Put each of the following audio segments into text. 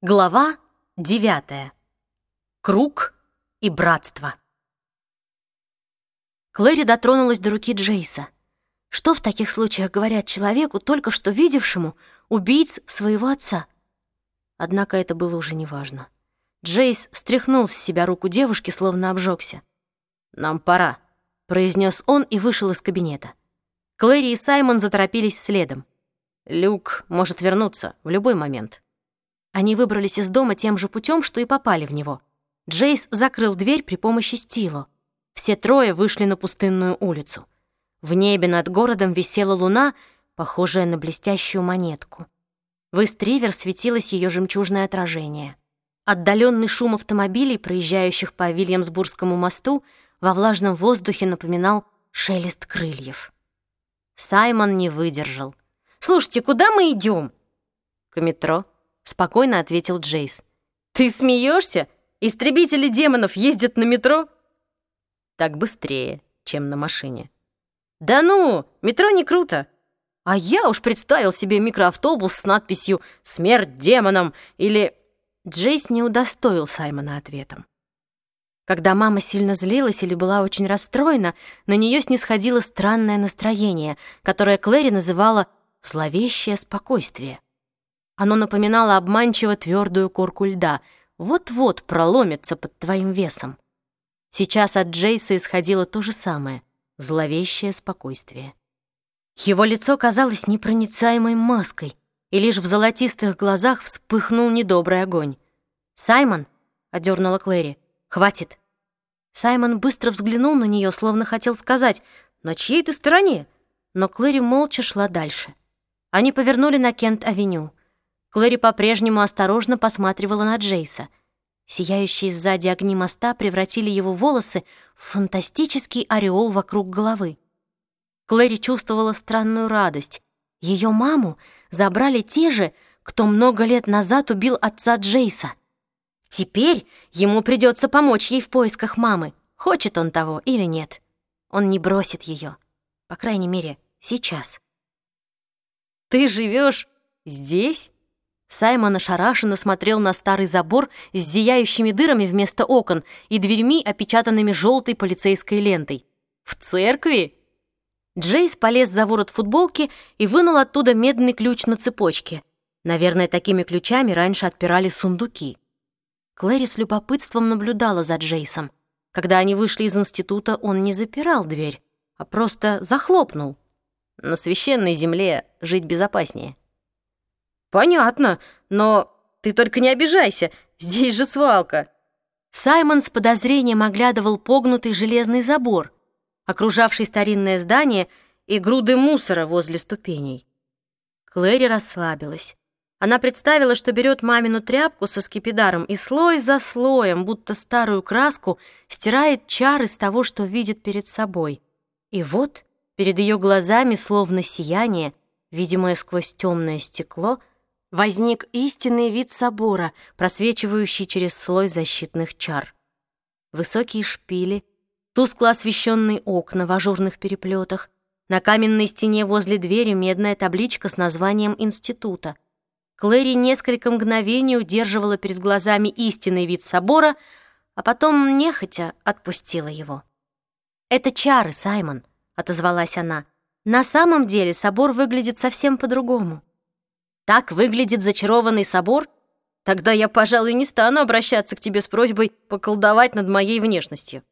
Глава девятая. Круг и братство. Клэри дотронулась до руки Джейса. Что в таких случаях говорят человеку, только что видевшему убийц своего отца? Однако это было уже неважно. Джейс стряхнул с себя руку девушки, словно обжегся. «Нам пора», — произнес он и вышел из кабинета. Клэри и Саймон заторопились следом. «Люк может вернуться в любой момент». Они выбрались из дома тем же путем, что и попали в него. Джейс закрыл дверь при помощи стило. Все трое вышли на пустынную улицу. В небе над городом висела луна, похожая на блестящую монетку. В Истривер светилось ее жемчужное отражение. Отдаленный шум автомобилей, проезжающих по Вильямсбургскому мосту, во влажном воздухе напоминал шелест крыльев. Саймон не выдержал. «Слушайте, куда мы идем? «К метро», спокойно ответил Джейс. «Ты смеешься? Истребители демонов ездят на метро?» «Так быстрее, чем на машине». «Да ну, метро не круто!» А я уж представил себе микроавтобус с надписью «Смерть демонам» или... Джейс не удостоил Саймона ответом. Когда мама сильно злилась или была очень расстроена, на нее снисходило странное настроение, которое Клэри называла «зловещее спокойствие». Оно напоминало обманчиво твердую корку льда, вот-вот проломится под твоим весом. Сейчас от Джейса исходило то же самое — зловещее спокойствие. Его лицо казалось непроницаемой маской, и лишь в золотистых глазах вспыхнул недобрый огонь. «Саймон!» — одернула Клэри. «Хватит!» Саймон быстро взглянул на нее, словно хотел сказать «На чьей ты стороне?» Но Клэри молча шла дальше. Они повернули на Кент-авеню. Клэри по-прежнему осторожно посматривала на Джейса. Сияющие сзади огни моста превратили его волосы в фантастический ореол вокруг головы. Клэри чувствовала странную радость. Ее маму забрали те же, кто много лет назад убил отца Джейса. Теперь ему придется помочь ей в поисках мамы, хочет он того или нет. Он не бросит ее, по крайней мере, сейчас. «Ты живешь здесь?» Саймон ошарашенно смотрел на старый забор с зияющими дырами вместо окон и дверьми, опечатанными желтой полицейской лентой. «В церкви?» Джейс полез за ворот футболки и вынул оттуда медный ключ на цепочке. Наверное, такими ключами раньше отпирали сундуки. Клэри с любопытством наблюдала за Джейсом. Когда они вышли из института, он не запирал дверь, а просто захлопнул. На священной земле жить безопаснее. «Понятно, но ты только не обижайся, здесь же свалка». Саймон с подозрением оглядывал погнутый железный забор, окружавший старинное здание и груды мусора возле ступеней. Клэри расслабилась. Она представила, что берет мамину тряпку со скипидаром и слой за слоем, будто старую краску, стирает чары с того, что видит перед собой. И вот перед ее глазами, словно сияние, видимое сквозь темное стекло, возник истинный вид собора, просвечивающий через слой защитных чар. Высокие шпили, тускло освещенные окна в ажурных переплетах, на каменной стене возле двери медная табличка с названием института. Клэри несколько мгновений удерживала перед глазами истинный вид собора, а потом нехотя отпустила его. «Это чары, Саймон», — отозвалась она. «На самом деле собор выглядит совсем по-другому». Так выглядит зачарованный собор? Тогда я, пожалуй, не стану обращаться к тебе с просьбой поколдовать над моей внешностью».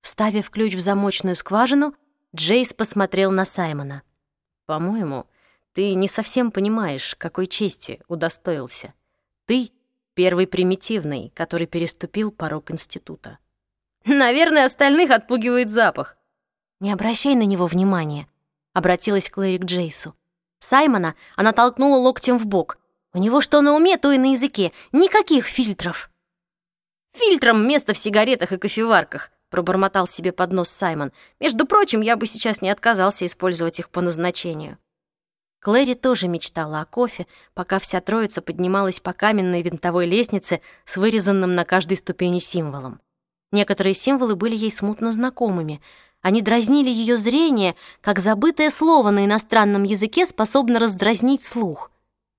Вставив ключ в замочную скважину, Джейс посмотрел на Саймона. «По-моему, ты не совсем понимаешь, какой чести удостоился. Ты — первый примитивный, который переступил порог института». «Наверное, остальных отпугивает запах». «Не обращай на него внимания», — обратилась Клэри к Джейсу. Саймона она толкнула локтем в бок. У него что на уме, то и на языке. Никаких фильтров. «Фильтром место в сигаретах и кофеварках», пробормотал себе под нос Саймон. «Между прочим, я бы сейчас не отказался использовать их по назначению». Клэри тоже мечтала о кофе, пока вся троица поднималась по каменной винтовой лестнице с вырезанным на каждой ступени символом. Некоторые символы были ей смутно знакомыми — они дразнили ее зрение, как забытое слово на иностранном языке способно раздразнить слух.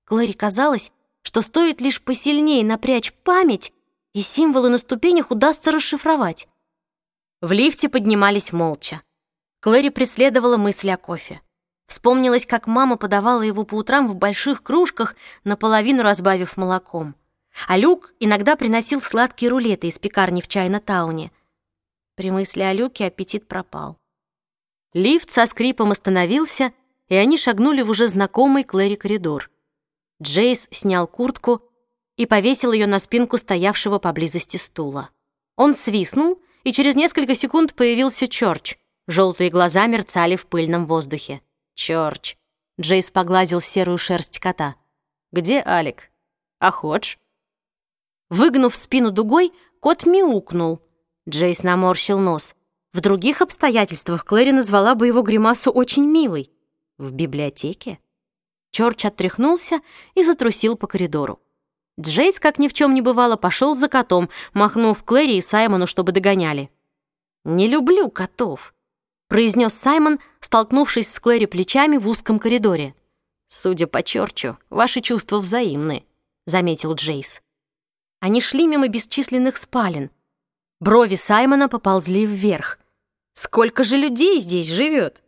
Клэри казалось, что стоит лишь посильнее напрячь память, и символы на ступенях удастся расшифровать. В лифте поднимались молча. Клэри преследовала мысли о кофе. Вспомнилось, как мама подавала его по утрам в больших кружках, наполовину разбавив молоком. А Люк иногда приносил сладкие рулеты из пекарни в Чайна-тауне. При мысли о Люке аппетит пропал. Лифт со скрипом остановился, и они шагнули в уже знакомый Клэри коридор. Джейс снял куртку и повесил ее на спинку стоявшего поблизости стула. Он свистнул, и через несколько секунд появился Чорч. Желтые глаза мерцали в пыльном воздухе. «Чорч!» Джейс погладил серую шерсть кота. «Где Алик? А Ходж?» Выгнув спину дугой, кот мяукнул. Джейс наморщил нос. В других обстоятельствах Клэри назвала бы его гримасу очень милой. В библиотеке? Чорч оттряхнулся и затрусил по коридору. Джейс, как ни в чем не бывало, пошел за котом, махнув Клэри и Саймону, чтобы догоняли. «Не люблю котов», — произнес Саймон, столкнувшись с Клэри плечами в узком коридоре. «Судя по Чорчу, ваши чувства взаимны», — заметил Джейс. Они шли мимо бесчисленных спален. Брови Саймона поползли вверх. «Сколько же людей здесь живет?»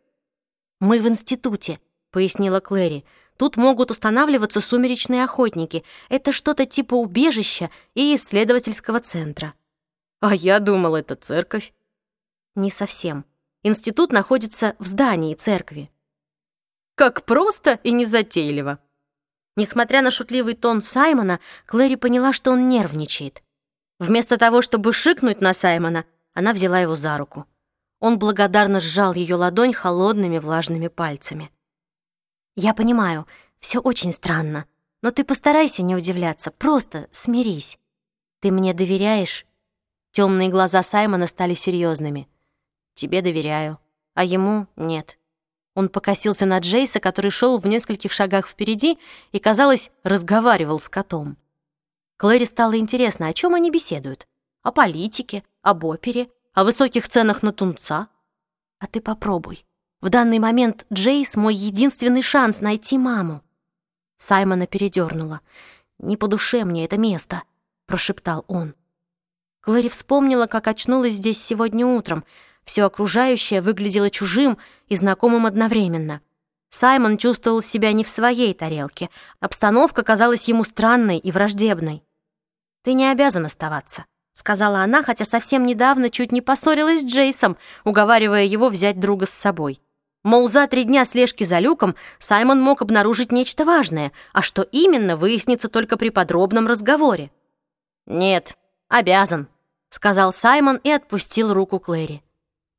«Мы в институте», — пояснила Клэри. «Тут могут устанавливаться сумеречные охотники. Это что-то типа убежища и исследовательского центра». «А я думал, это церковь». «Не совсем. Институт находится в здании церкви». «Как просто и незатейливо», Несмотря на шутливый тон Саймона, Клэри поняла, что он нервничает. Вместо того, чтобы шикнуть на Саймона, она взяла его за руку. Он благодарно сжал ее ладонь холодными влажными пальцами. «Я понимаю, все очень странно, но ты постарайся не удивляться, просто смирись. Ты мне доверяешь?» Темные глаза Саймона стали серьезными. «Тебе доверяю, а ему нет». Он покосился на Джейса, который шел в нескольких шагах впереди и, казалось, разговаривал с котом. Клэри стало интересно, о чем они беседуют. О политике, об опере, о высоких ценах на тунца. А ты попробуй. В данный момент Джейс — мой единственный шанс найти маму. Саймона передернула. «Не по душе мне это место», — прошептал он. Клэри вспомнила, как очнулась здесь сегодня утром — все окружающее выглядело чужим и знакомым одновременно. Саймон чувствовал себя не в своей тарелке. Обстановка казалась ему странной и враждебной. «Ты не обязан оставаться», — сказала она, хотя совсем недавно чуть не поссорилась с Джейсом, уговаривая его взять друга с собой. Мол, за три дня слежки за Люком Саймон мог обнаружить нечто важное, а что именно, выяснится только при подробном разговоре. «Нет, обязан», — сказал Саймон и отпустил руку Клэри.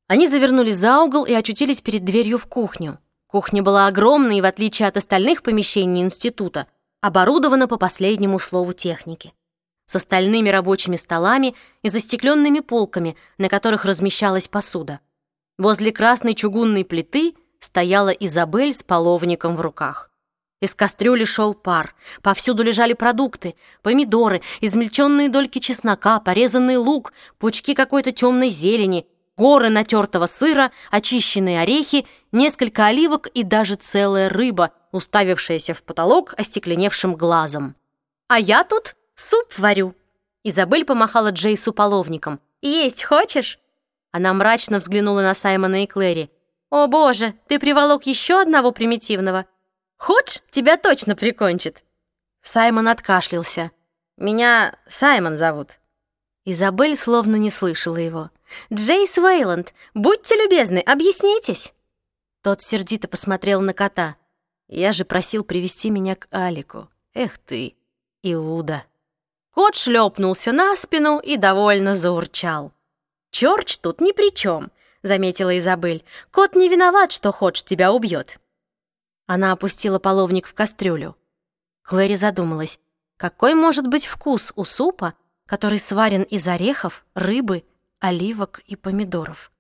Они завернули за угол и очутились перед дверью в кухню. Кухня была огромной и, в отличие от остальных помещений института, оборудована по последнему слову техники. С остальными рабочими столами и застекленными полками, на которых размещалась посуда. Возле красной чугунной плиты стояла Изабель с половником в руках. Из кастрюли шел пар, повсюду лежали продукты, помидоры, измельченные дольки чеснока, порезанный лук, пучки какой-то темной зелени, горы натертого сыра, очищенные орехи, несколько оливок и даже целая рыба, уставившаяся в потолок остекленевшим глазом. «А я тут суп варю!» Изабель помахала Джейсу половником. «Есть хочешь?» Она мрачно взглянула на Саймона и Клэри. «О боже, ты приволок еще одного примитивного! Ходж тебя точно прикончит!» Саймон откашлялся. «Меня Саймон зовут». Изабель словно не слышала его. «Джейс Уэйланд, будьте любезны, объяснитесь!» Тот сердито посмотрел на кота. «Я же просил привести меня к Алику. Эх ты, Иуда!» Кот шлепнулся на спину и довольно заурчал. «Чёрч тут ни при чем», — заметила Изабель. «Кот не виноват, что Ходж тебя убьет». Она опустила половник в кастрюлю. Клэри задумалась, какой может быть вкус у супа, который сварен из орехов, рыбы оливок и помидоров.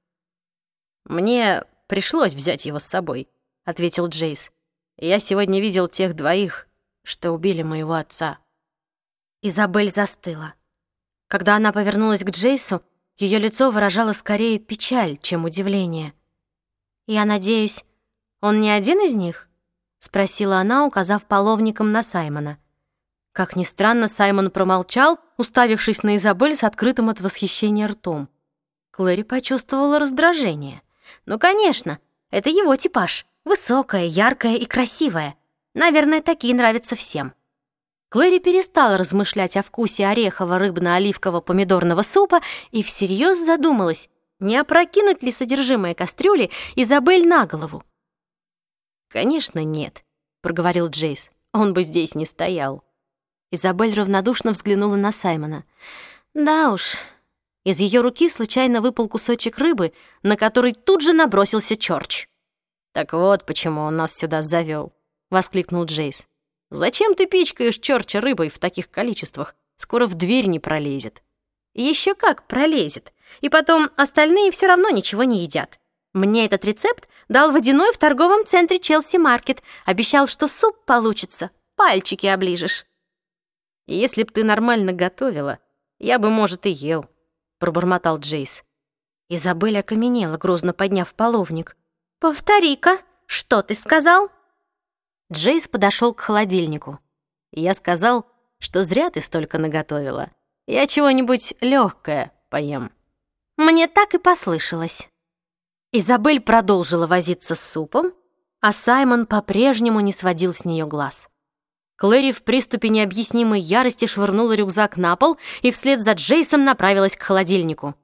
«Мне пришлось взять его с собой», — ответил Джейс. «Я сегодня видел тех двоих, что убили моего отца». Изабель застыла. Когда она повернулась к Джейсу, ее лицо выражало скорее печаль, чем удивление. «Я надеюсь, он не один из них?» — спросила она, указав половником на Саймона. Как ни странно, Саймон промолчал, уставившись на Изабель с открытым от восхищения ртом. Клэри почувствовала раздражение. Ну, конечно, это его типаж. Высокая, яркая и красивая. Наверное, такие нравятся всем. Клэри перестала размышлять о вкусе орехово-рыбно-оливково-помидорного супа и всерьез задумалась, не опрокинуть ли содержимое кастрюли Изабель на голову. «Конечно, нет», — проговорил Джейс. «Он бы здесь не стоял». Изабель равнодушно взглянула на Саймона. «Да уж». Из ее руки случайно выпал кусочек рыбы, на который тут же набросился Чорч. «Так вот, почему он нас сюда завел», — воскликнул Джейс. «Зачем ты пичкаешь Чорча рыбой в таких количествах? Скоро в дверь не пролезет». Еще как пролезет. И потом остальные все равно ничего не едят. Мне этот рецепт дал водяной в торговом центре Челси Маркет. Обещал, что суп получится. Пальчики оближешь. Если б ты нормально готовила, я бы, может, и ел, пробормотал Джейс. Изабель окаменела, грозно подняв половник. «Повтори-ка, что ты сказал?» Джейс подошел к холодильнику. Я сказал, что зря ты столько наготовила. Я чего-нибудь легкое поем. Мне так и послышалось. Изабель продолжила возиться с супом, а Саймон по-прежнему не сводил с нее глаз. Клэри в приступе необъяснимой ярости швырнула рюкзак на пол и вслед за Джейсом направилась к холодильнику.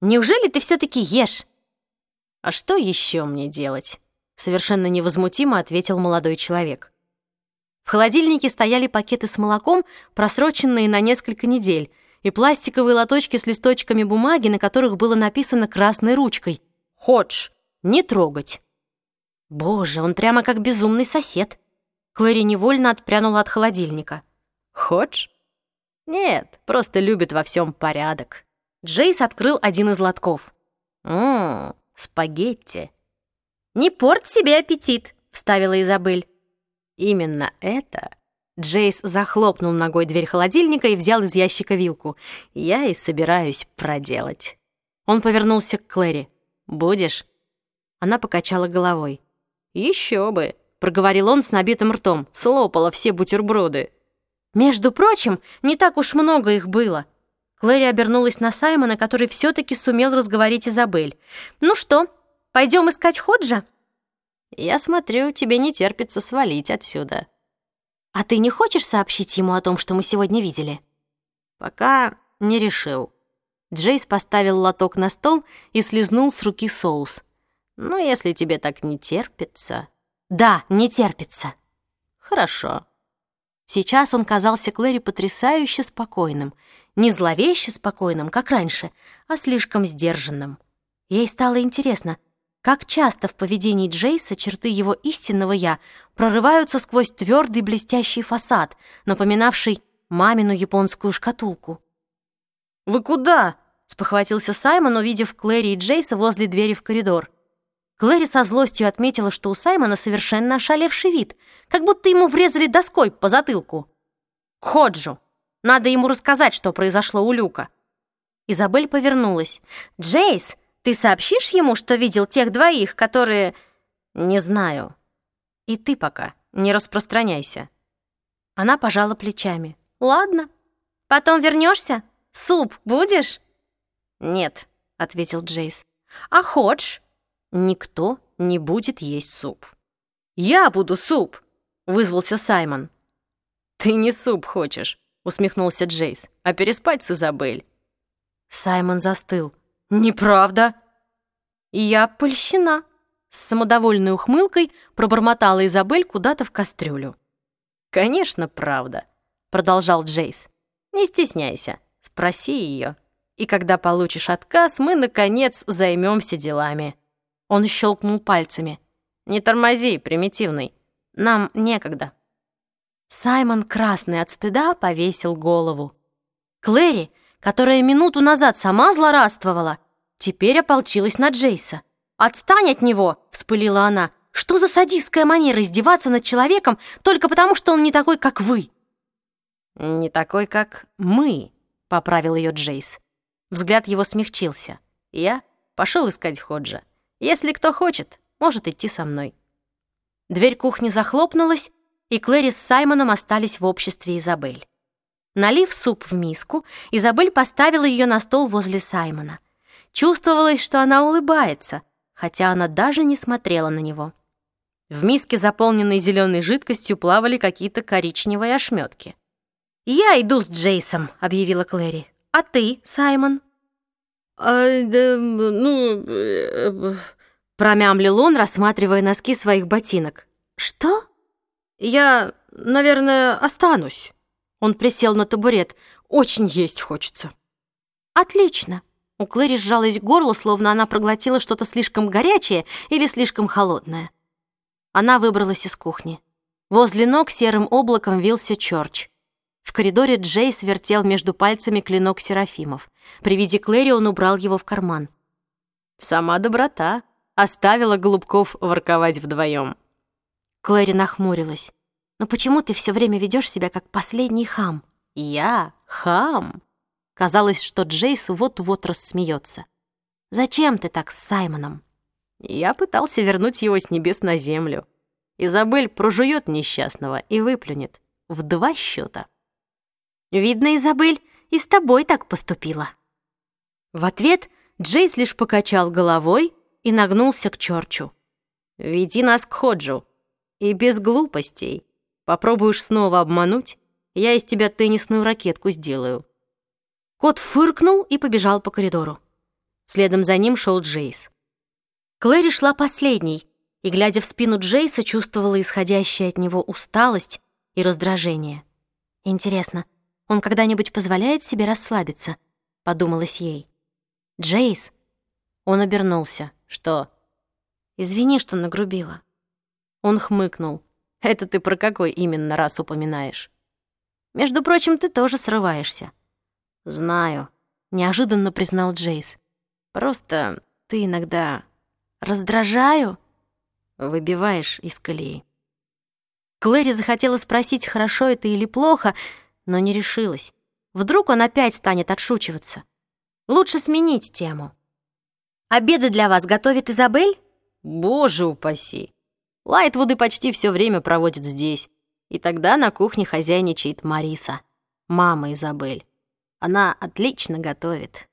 «Неужели ты все-таки ешь?» «А что еще мне делать?» Совершенно невозмутимо ответил молодой человек. В холодильнике стояли пакеты с молоком, просроченные на несколько недель, и пластиковые лоточки с листочками бумаги, на которых было написано красной ручкой «Ходж, не трогать». Боже, он прямо как безумный сосед. Клэри невольно отпрянула от холодильника. «Ходж?» «Нет, просто любит во всем порядок». Джейс открыл один из лотков. «Ммм, спагетти». «Не порт себе аппетит», — вставила Изабель. Именно это Джейс захлопнул ногой дверь холодильника и взял из ящика вилку. Я и собираюсь проделать. Он повернулся к Клэри. «Будешь?» Она покачала головой. «Еще бы!» — проговорил он с набитым ртом. Слопала все бутерброды. «Между прочим, не так уж много их было». Клэри обернулась на Саймона, который все-таки сумел разговорить Изабель. «Ну что, пойдем искать Ходжа?» «Я смотрю, тебе не терпится свалить отсюда». «А ты не хочешь сообщить ему о том, что мы сегодня видели?» «Пока не решил». Джейс поставил лоток на стол и слезнул с руки соус. «Ну, если тебе так не терпится...» «Да, не терпится». «Хорошо». Сейчас он казался Клэри потрясающе спокойным. Не зловеще спокойным, как раньше, а слишком сдержанным. Ей стало интересно, как часто в поведении Джейса черты его истинного «я» прорываются сквозь твердый блестящий фасад, напоминавший мамину японскую шкатулку. «Вы куда?» — спохватился Саймон, увидев Клэри и Джейса возле двери в коридор. Клэри со злостью отметила, что у Саймона совершенно ошалевший вид, как будто ему врезали доской по затылку. «Ходжу! Надо ему рассказать, что произошло у Люка». Изабель повернулась. «Джейс, ты сообщишь ему, что видел тех двоих, которые...» «Не знаю. И ты пока не распространяйся». Она пожала плечами. «Ладно. Потом вернешься? Суп будешь?» «Нет», — ответил Джейс. «А Ходж?» «Никто не будет есть суп». «Я буду суп!» — вызвался Саймон. «Ты не суп хочешь», — усмехнулся Джейс, «а переспать с Изабель». Саймон застыл. «Неправда!» «Я польщена!» С самодовольной ухмылкой пробормотала Изабель куда-то в кастрюлю. «Конечно, правда», — продолжал Джейс. «Не стесняйся, спроси ее. И когда получишь отказ, мы, наконец, займемся делами». Он щелкнул пальцами. «Не тормози, примитивный. Нам некогда». Саймон, красный от стыда, повесил голову. Клэри которая минуту назад сама злорадствовала, теперь ополчилась на Джейса. «Отстань от него!» — вспылила она. «Что за садистская манера издеваться над человеком только потому, что он не такой, как вы?» «Не такой, как мы», — поправил ее Джейс. Взгляд его смягчился. Я пошел искать Ходжа. Если кто хочет, может идти со мной. Дверь кухни захлопнулась, и Клэри с Саймоном остались в обществе Изабель. Налив суп в миску, Изабель поставила ее на стол возле Саймона. Чувствовалось, что она улыбается, хотя она даже не смотрела на него. В миске, заполненной зеленой жидкостью, плавали какие-то коричневые ошметки. «Я иду с Джейсом», — объявила Клэри. «А ты, Саймон?» «А, да, ну...» э, Промямлил он, рассматривая носки своих ботинок. «Что?» «Я, наверное, останусь». Он присел на табурет. «Очень есть хочется». «Отлично». У Клэри сжалось горло, словно она проглотила что-то слишком горячее или слишком холодное. Она выбралась из кухни. Возле ног серым облаком вился Чорч. В коридоре Джейс вертел между пальцами клинок Серафимов. При виде Клэри он убрал его в карман. «Сама доброта», оставила голубков ворковать вдвоем. Клэри нахмурилась. «Но почему ты все время ведешь себя как последний хам?» «Я? Хам?» Казалось, что Джейс вот-вот рассмеется. «Зачем ты так с Саймоном?» Я пытался вернуть его с небес на землю. Изабель прожует несчастного и выплюнет. В два счета. «Видно, Изабель и с тобой так поступила». В ответ Джейс лишь покачал головой и нагнулся к Чорчу. «Веди нас к Ходжу. И без глупостей. Попробуешь снова обмануть, я из тебя теннисную ракетку сделаю». Кот фыркнул и побежал по коридору. Следом за ним шел Джейс. Клэри шла последней, и, глядя в спину Джейса, чувствовала исходящее от него усталость и раздражение. «Интересно, он когда-нибудь позволяет себе расслабиться?» — подумалось ей. «Джейс!» Он обернулся. «Что?» «Извини, что нагрубила». Он хмыкнул. «Это ты про какой именно раз упоминаешь?» «Между прочим, ты тоже срываешься». «Знаю», — неожиданно признал Джейс. «Просто ты иногда раздражаю?» «Выбиваешь из колеи». Клэри захотела спросить, хорошо это или плохо, но не решилась. Вдруг он опять станет отшучиваться. Лучше сменить тему. «Обеды для вас готовит Изабель?» «Боже упаси! Лайтвуды почти все время проводят здесь. И тогда на кухне хозяйничает Мариса, мама Изабель. Она отлично готовит».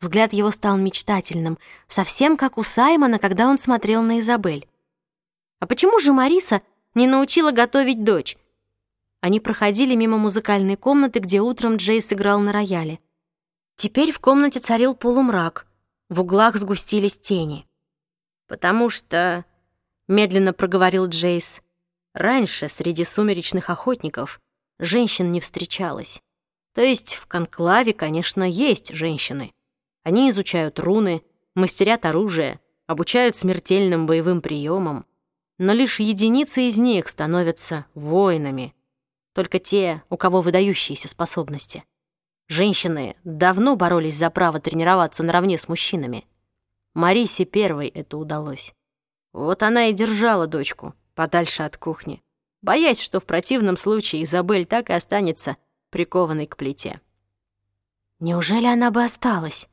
Взгляд его стал мечтательным, совсем как у Саймона, когда он смотрел на Изабель. «А почему же Мариса не научила готовить дочь?» Они проходили мимо музыкальной комнаты, где утром Джейс играл на рояле. Теперь в комнате царил полумрак, в углах сгустились тени. «Потому что...» — медленно проговорил Джейс. «Раньше среди сумеречных охотников женщин не встречалось. То есть в конклаве, конечно, есть женщины. Они изучают руны, мастерят оружие, обучают смертельным боевым приемам. Но лишь единицы из них становятся воинами. Только те, у кого выдающиеся способности. Женщины давно боролись за право тренироваться наравне с мужчинами. Марисе первой это удалось. Вот она и держала дочку подальше от кухни, боясь, что в противном случае Изабель так и останется прикованной к плите. Неужели она бы осталась?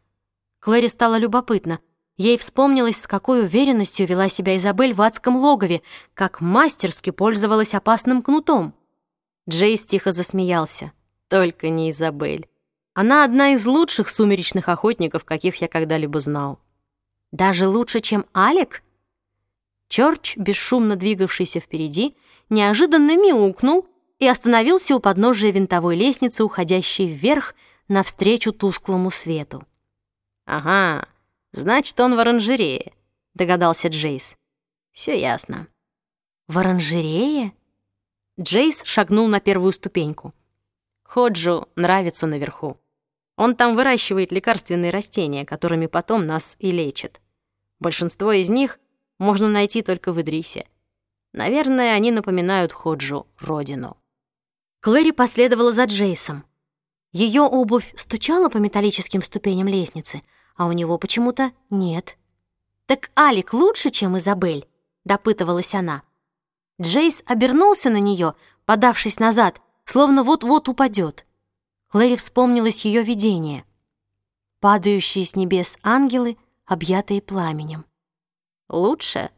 Клэри стало любопытно. Ей вспомнилось, с какой уверенностью вела себя Изабель в адском логове, как мастерски пользовалась опасным кнутом. Джейс тихо засмеялся. «Только не Изабель. Она одна из лучших сумеречных охотников, каких я когда-либо знал». «Даже лучше, чем Алек?» Чёрч, бесшумно двигавшийся впереди, неожиданно мяукнул и остановился у подножия винтовой лестницы, уходящей вверх навстречу тусклому свету. «Ага, значит, он в оранжерее», — догадался Джейс. Все ясно». «В оранжерее?» Джейс шагнул на первую ступеньку. Ходжу нравится наверху. Он там выращивает лекарственные растения, которыми потом нас и лечат. Большинство из них можно найти только в Идрисе. Наверное, они напоминают Ходжу родину. Клэри последовала за Джейсом. Ее обувь стучала по металлическим ступеням лестницы — а у него почему-то нет. «Так Алик лучше, чем Изабель?» — допытывалась она. Джейс обернулся на нее, подавшись назад, словно вот-вот упадет. Клэри вспомнилось ее видение. Падающие с небес ангелы, объятые пламенем. «Лучше?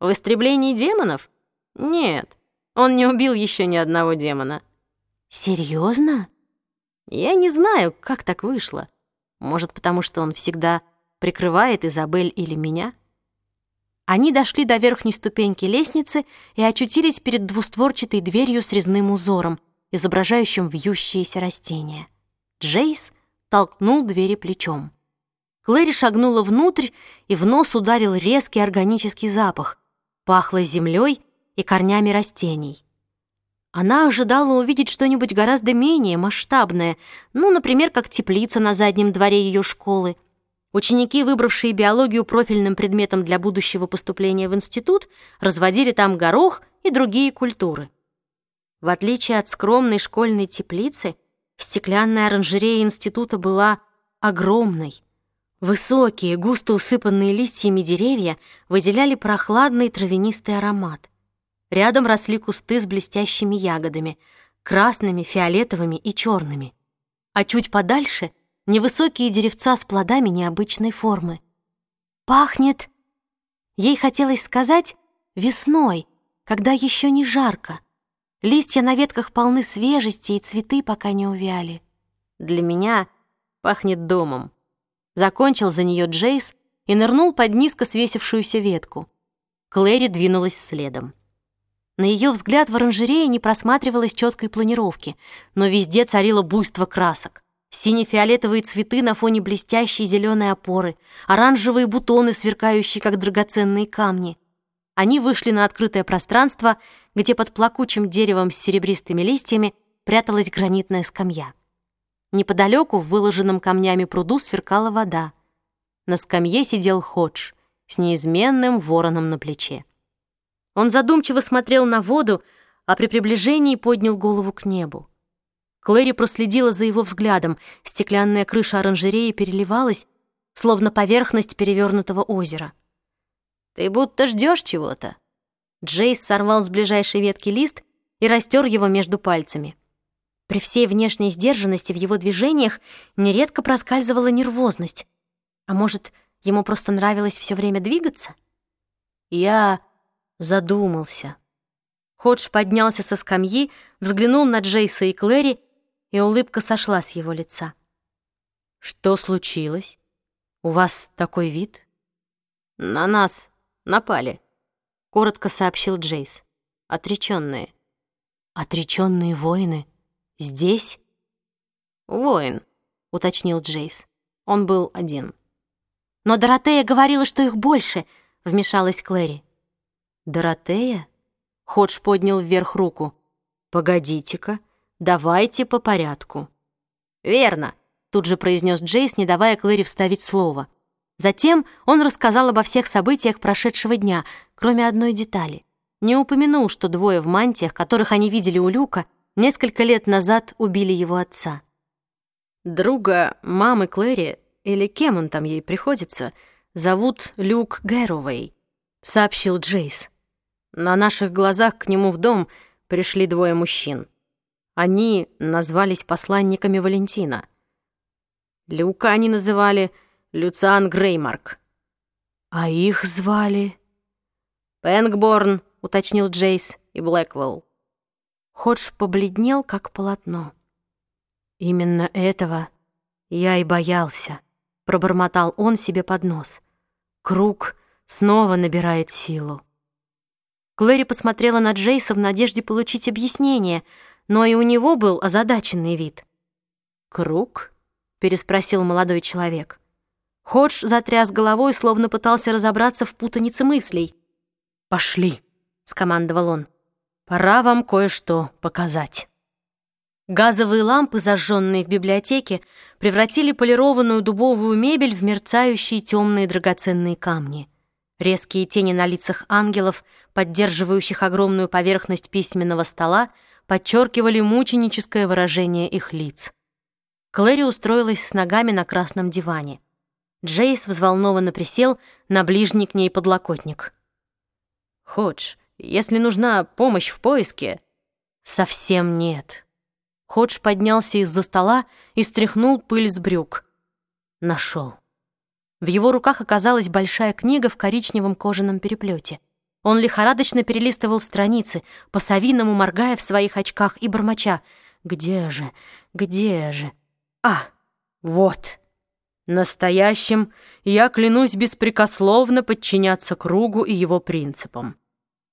В истреблении демонов? Нет, Он не убил еще ни одного демона. Серьезно? Я не знаю, как так вышло. Может, потому что он всегда прикрывает Изабель или меня? Они дошли до верхней ступеньки лестницы и очутились перед двустворчатой дверью с резным узором, изображающим вьющиеся растения. Джейс толкнул двери плечом. Клэри шагнула внутрь, и в нос ударил резкий органический запах. Пахло землей и корнями растений. Она ожидала увидеть что-нибудь гораздо менее масштабное, ну, например, как теплица на заднем дворе ее школы. Ученики, выбравшие биологию профильным предметом для будущего поступления в институт, разводили там горох и другие культуры. В отличие от скромной школьной теплицы, стеклянная оранжерея института была огромной. Высокие, густо усыпанные листьями деревья выделяли прохладный травянистый аромат. Рядом росли кусты с блестящими ягодами, красными, фиолетовыми и черными. А чуть подальше — невысокие деревца с плодами необычной формы. Пахнет... Ей хотелось сказать «весной», когда еще не жарко. Листья на ветках полны свежести, и цветы пока не увяли. Для меня пахнет домом. Закончил за нее Джейс и нырнул под низко свесившуюся ветку. Клэри двинулась следом. На ее взгляд в оранжерее не просматривалось четкой планировки, но везде царило буйство красок. Сине-фиолетовые цветы на фоне блестящей зеленой опоры, оранжевые бутоны, сверкающие, как драгоценные камни. Они вышли на открытое пространство, где под плакучим деревом с серебристыми листьями пряталась гранитная скамья. Неподалеку в выложенном камнями пруду сверкала вода. На скамье сидел Ходж с неизменным вороном на плече. Он задумчиво смотрел на воду, а при приближении поднял голову к небу. Клэри проследила за его взглядом. Стеклянная крыша оранжереи переливалась, словно поверхность перевернутого озера. «Ты будто ждешь чего-то». Джейс сорвал с ближайшей ветки лист и растер его между пальцами. При всей внешней сдержанности в его движениях нередко проскальзывала нервозность. А может, ему просто нравилось все время двигаться? Я задумался. Ходж поднялся со скамьи, взглянул на Джейса и Клэри, и улыбка сошла с его лица. «Что случилось? У вас такой вид?» «На нас напали», — коротко сообщил Джейс. «Отречённые». «Отречённые воины?» «Здесь?» «Воин», — уточнил Джейс. Он был один. «Но Доротея говорила, что их больше», — вмешалась Клэри. «Доротея?» — Ходж поднял вверх руку. «Погодите-ка, давайте по порядку». «Верно», — тут же произнес Джейс, не давая Клэри вставить слово. Затем он рассказал обо всех событиях прошедшего дня, кроме одной детали. Не упомянул, что двое в мантиях, которых они видели у Люка, Несколько лет назад убили его отца. Друга мамы Клэри, или кем он там ей приходится, зовут Люк Гэровей, сообщил Джейс. На наших глазах к нему в дом пришли двое мужчин. Они назвались посланниками Валентина. Люка они называли Люциан Греймарк. А их звали? Пэнгборн, уточнил Джейс, и Блэквелл. Ходж побледнел, как полотно. «Именно этого я и боялся», — пробормотал он себе под нос. «Круг снова набирает силу». Клэри посмотрела на Джейса в надежде получить объяснение, но и у него был озадаченный вид. «Круг?» — переспросил молодой человек. Ходж затряс головой, словно пытался разобраться в путанице мыслей. «Пошли», — скомандовал он. Пора вам кое-что показать. Газовые лампы, зажженные в библиотеке, превратили полированную дубовую мебель в мерцающие темные драгоценные камни. Резкие тени на лицах ангелов, поддерживающих огромную поверхность письменного стола, подчеркивали мученическое выражение их лиц. Клэри устроилась с ногами на красном диване. Джейс взволнованно присел на ближний к ней подлокотник. «Ходж, если нужна помощь в поиске...» «Совсем нет». Ходж поднялся из-за стола и стряхнул пыль с брюк. Нашел. В его руках оказалась большая книга в коричневом кожаном переплете. Он лихорадочно перелистывал страницы, по-совиному моргая в своих очках и бормоча. «Где же? Где же? А, вот!» Настоящим я клянусь беспрекословно подчиняться кругу и его принципам.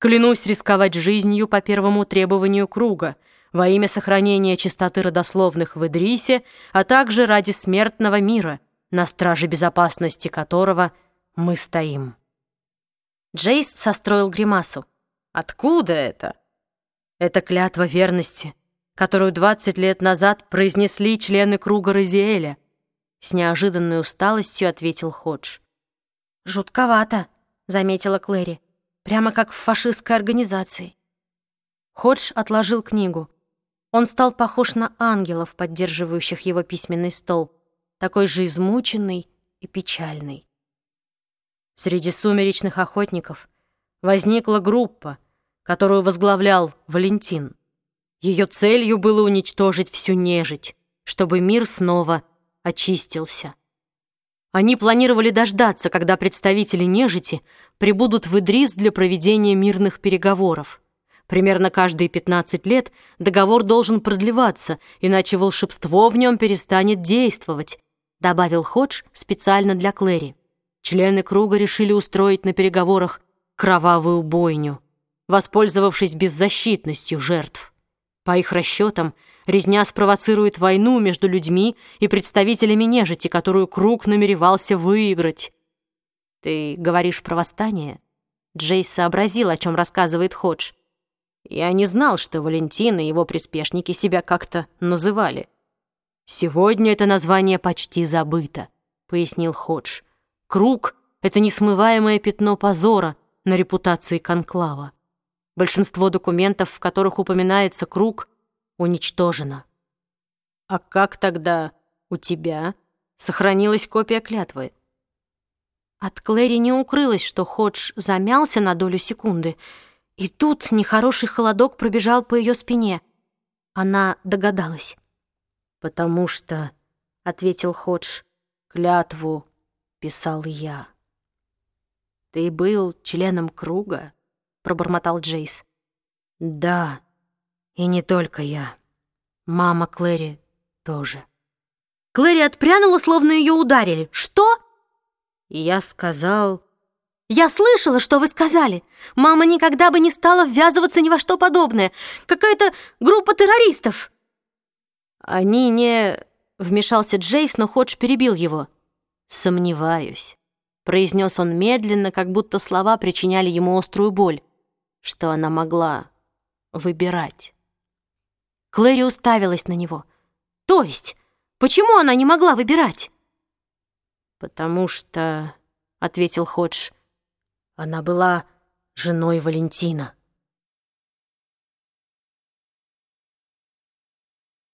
Клянусь рисковать жизнью по первому требованию круга, во имя сохранения чистоты родословных в Идрисе, а также ради смертного мира, на страже безопасности которого мы стоим. Джейс состроил гримасу. «Откуда это?» «Это клятва верности, которую 20 лет назад произнесли члены круга Розиэля», с неожиданной усталостью ответил Ходж. «Жутковато», — заметила Клэри. «Прямо как в фашистской организации». Ходж отложил книгу. Он стал похож на ангелов, поддерживающих его письменный стол, такой же измученный и печальный. Среди сумеречных охотников возникла группа, которую возглавлял Валентин. Ее целью было уничтожить всю нежить, чтобы мир снова очистился. Они планировали дождаться, когда представители нежити прибудут в Идрис для проведения мирных переговоров. Примерно каждые 15 лет договор должен продлеваться, иначе волшебство в нем перестанет действовать, добавил Ходж специально для Клэри. Члены круга решили устроить на переговорах кровавую бойню, воспользовавшись беззащитностью жертв. По их расчетам, резня спровоцирует войну между людьми и представителями нежити, которую круг намеревался выиграть. «Ты говоришь про восстание?» Джейс сообразил, о чем рассказывает Ходж. «Я не знал, что Валентин и его приспешники себя как-то называли». «Сегодня это название почти забыто», — пояснил Ходж. Круг — это несмываемое пятно позора на репутации конклава. Большинство документов, в которых упоминается круг, уничтожено. А как тогда у тебя сохранилась копия клятвы? От Клэри не укрылось, что Ходж замялся на долю секунды, и тут нехороший холодок пробежал по ее спине. Она догадалась. «Потому что», — ответил Ходж, — «клятву писал я. «Ты был членом круга?» — пробормотал Джейс. «Да, и не только я. Мама Клэри тоже». Клэри отпрянула, словно ее ударили. «Что?» Я сказал... «Я слышала, что вы сказали. Мама никогда бы не стала ввязываться ни во что подобное. Какая-то группа террористов». «Они не...» — вмешался Джейс, но Ходж перебил его. «Сомневаюсь», — произнес он медленно, как будто слова причиняли ему острую боль, что она могла выбирать. Клэри уставилась на него. «То есть, почему она не могла выбирать?» «Потому что», — ответил Ходж, — «она была женой Валентина».